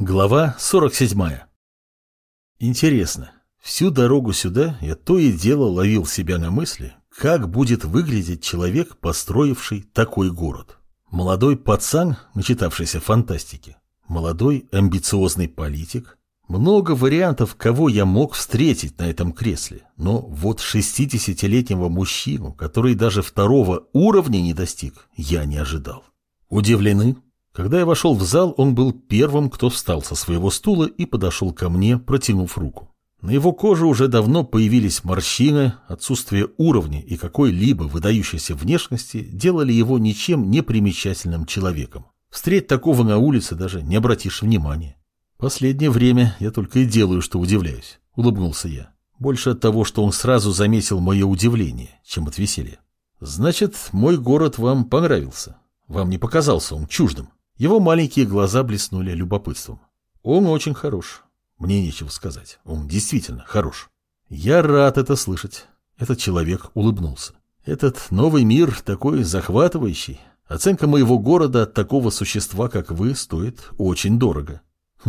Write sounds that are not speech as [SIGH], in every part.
Глава 47. Интересно, всю дорогу сюда я то и дело ловил себя на мысли, как будет выглядеть человек, построивший такой город. Молодой пацан, начитавшийся фантастики, молодой амбициозный политик. Много вариантов, кого я мог встретить на этом кресле, но вот 60-летнего мужчину, который даже второго уровня не достиг, я не ожидал. Удивлены? Когда я вошел в зал, он был первым, кто встал со своего стула и подошел ко мне, протянув руку. На его коже уже давно появились морщины, отсутствие уровня и какой-либо выдающейся внешности делали его ничем не примечательным человеком. Встреть такого на улице даже не обратишь внимания. Последнее время я только и делаю, что удивляюсь, улыбнулся я. Больше от того, что он сразу заметил мое удивление, чем от веселья. Значит, мой город вам понравился. Вам не показался он чуждым. Его маленькие глаза блеснули любопытством. Он очень хорош. Мне нечего сказать. Он действительно хорош. Я рад это слышать. Этот человек улыбнулся. Этот новый мир такой захватывающий. Оценка моего города от такого существа, как вы, стоит очень дорого.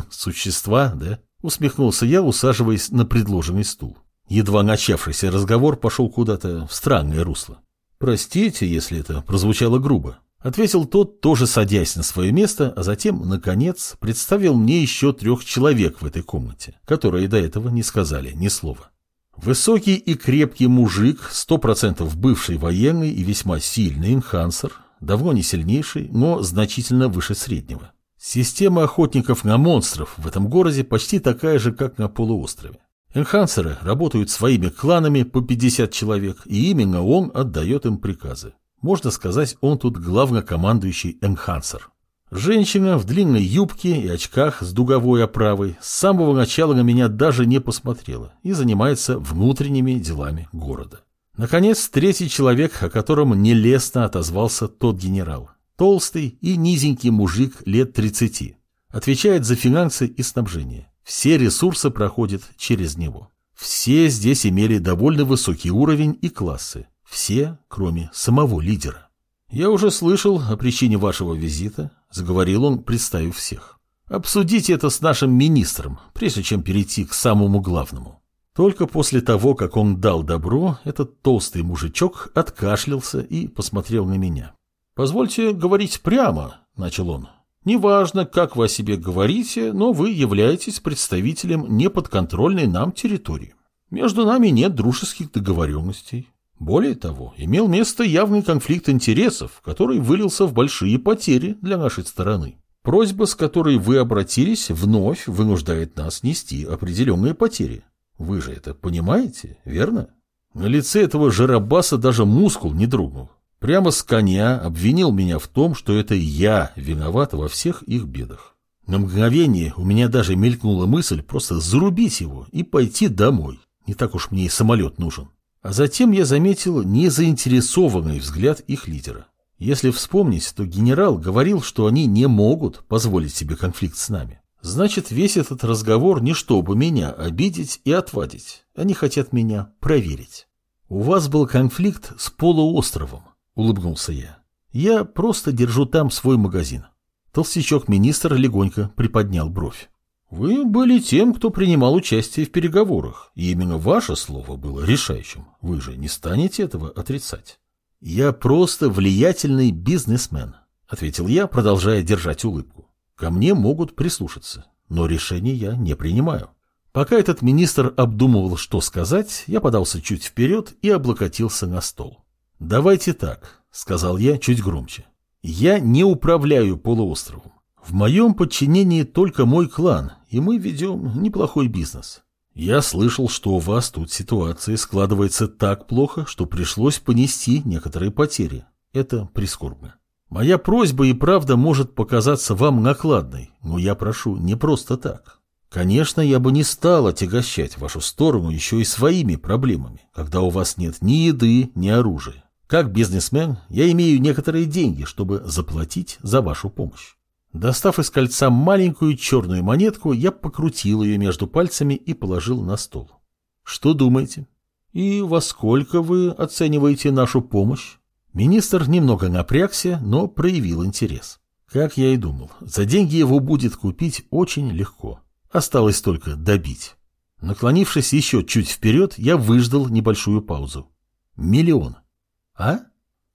Существа, да? Усмехнулся я, усаживаясь на предложенный стул. Едва начавшийся разговор пошел куда-то в странное русло. Простите, если это прозвучало грубо. Ответил тот, тоже садясь на свое место, а затем, наконец, представил мне еще трех человек в этой комнате, которые до этого не сказали ни слова. Высокий и крепкий мужик, сто процентов бывший военный и весьма сильный энхансер, давно не сильнейший, но значительно выше среднего. Система охотников на монстров в этом городе почти такая же, как на полуострове. Энхансеры работают своими кланами по 50 человек, и именно он отдает им приказы. Можно сказать, он тут главнокомандующий энхансер. Женщина в длинной юбке и очках с дуговой оправой с самого начала на меня даже не посмотрела и занимается внутренними делами города. Наконец, третий человек, о котором нелестно отозвался тот генерал. Толстый и низенький мужик лет 30. Отвечает за финансы и снабжение. Все ресурсы проходят через него. Все здесь имели довольно высокий уровень и классы. Все, кроме самого лидера. «Я уже слышал о причине вашего визита», — заговорил он, представив всех. «Обсудите это с нашим министром, прежде чем перейти к самому главному». Только после того, как он дал добро, этот толстый мужичок откашлялся и посмотрел на меня. «Позвольте говорить прямо», — начал он. «Неважно, как вы о себе говорите, но вы являетесь представителем неподконтрольной нам территории. Между нами нет дружеских договоренностей. Более того, имел место явный конфликт интересов, который вылился в большие потери для нашей стороны. Просьба, с которой вы обратились, вновь вынуждает нас нести определенные потери. Вы же это понимаете, верно? На лице этого жарабаса даже мускул не дрогнул. Прямо с коня обвинил меня в том, что это я виноват во всех их бедах. На мгновение у меня даже мелькнула мысль просто зарубить его и пойти домой. Не так уж мне и самолет нужен. А затем я заметил незаинтересованный взгляд их лидера. Если вспомнить, то генерал говорил, что они не могут позволить себе конфликт с нами. Значит, весь этот разговор не чтобы меня обидеть и отвадить. Они хотят меня проверить. У вас был конфликт с полуостровом, улыбнулся я. Я просто держу там свой магазин. Толстячок-министр легонько приподнял бровь. Вы были тем, кто принимал участие в переговорах, и именно ваше слово было решающим. Вы же не станете этого отрицать. Я просто влиятельный бизнесмен, ответил я, продолжая держать улыбку. Ко мне могут прислушаться, но решение я не принимаю. Пока этот министр обдумывал, что сказать, я подался чуть вперед и облокотился на стол. «Давайте так», — сказал я чуть громче. «Я не управляю полуостровом. В моем подчинении только мой клан, и мы ведем неплохой бизнес. Я слышал, что у вас тут ситуация складывается так плохо, что пришлось понести некоторые потери. Это прискорбно. Моя просьба и правда может показаться вам накладной, но я прошу не просто так. Конечно, я бы не стал отягощать вашу сторону еще и своими проблемами, когда у вас нет ни еды, ни оружия. Как бизнесмен я имею некоторые деньги, чтобы заплатить за вашу помощь. Достав из кольца маленькую черную монетку, я покрутил ее между пальцами и положил на стол. Что думаете? И во сколько вы оцениваете нашу помощь? Министр немного напрягся, но проявил интерес. Как я и думал, за деньги его будет купить очень легко. Осталось только добить. Наклонившись еще чуть вперед, я выждал небольшую паузу. Миллион. А?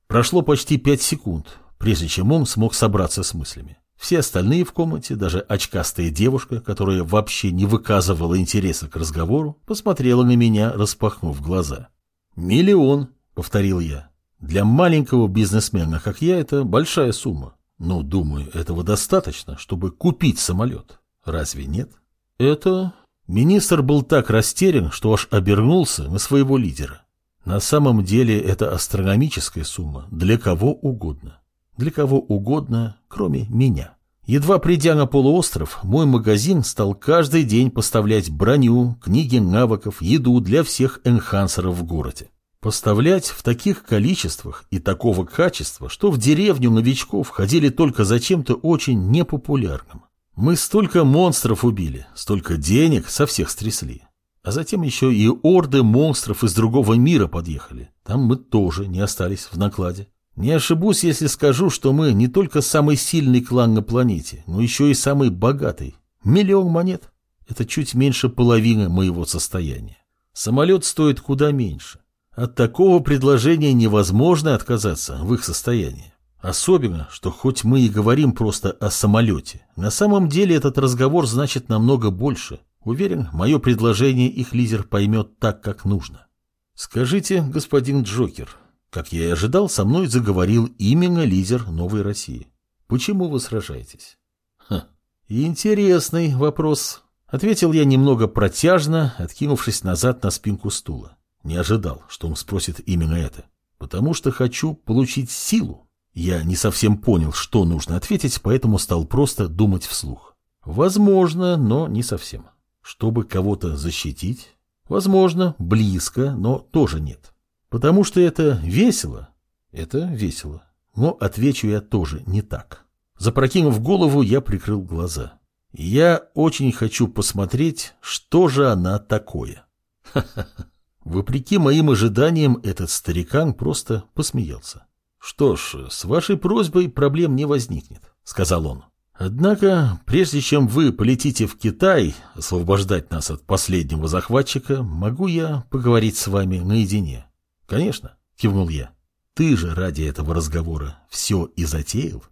Прошло почти пять секунд, прежде чем он смог собраться с мыслями. Все остальные в комнате, даже очкастая девушка, которая вообще не выказывала интереса к разговору, посмотрела на меня, распахнув глаза. «Миллион», — повторил я. «Для маленького бизнесмена, как я, это большая сумма. Но, думаю, этого достаточно, чтобы купить самолет. Разве нет?» «Это...» Министр был так растерян, что аж обернулся на своего лидера. На самом деле это астрономическая сумма для кого угодно. Для кого угодно, кроме меня. Едва придя на полуостров, мой магазин стал каждый день поставлять броню, книги навыков, еду для всех энхансеров в городе. Поставлять в таких количествах и такого качества, что в деревню новичков ходили только за чем-то очень непопулярным. Мы столько монстров убили, столько денег со всех стрясли. А затем еще и орды монстров из другого мира подъехали. Там мы тоже не остались в накладе. Не ошибусь, если скажу, что мы не только самый сильный клан на планете, но еще и самый богатый. Миллион монет. Это чуть меньше половины моего состояния. Самолет стоит куда меньше. От такого предложения невозможно отказаться в их состоянии. Особенно, что хоть мы и говорим просто о самолете, на самом деле этот разговор значит намного больше. Уверен, мое предложение их лидер поймет так, как нужно. Скажите, господин Джокер, как я и ожидал, со мной заговорил именно лидер Новой России. Почему вы сражаетесь? Ха, интересный вопрос. Ответил я немного протяжно, откинувшись назад на спинку стула. Не ожидал, что он спросит именно это. Потому что хочу получить силу. Я не совсем понял, что нужно ответить, поэтому стал просто думать вслух. Возможно, но не совсем. Чтобы кого-то защитить? Возможно, близко, но тоже нет. Потому что это весело. Это весело. Но отвечу я тоже не так. Запрокинув голову, я прикрыл глаза. Я очень хочу посмотреть, что же она такое. [LAUGHS] Вопреки моим ожиданиям, этот старикан просто посмеялся. «Что ж, с вашей просьбой проблем не возникнет», — сказал он. «Однако, прежде чем вы полетите в Китай освобождать нас от последнего захватчика, могу я поговорить с вами наедине?» «Конечно», — кивнул я. «Ты же ради этого разговора все и затеял».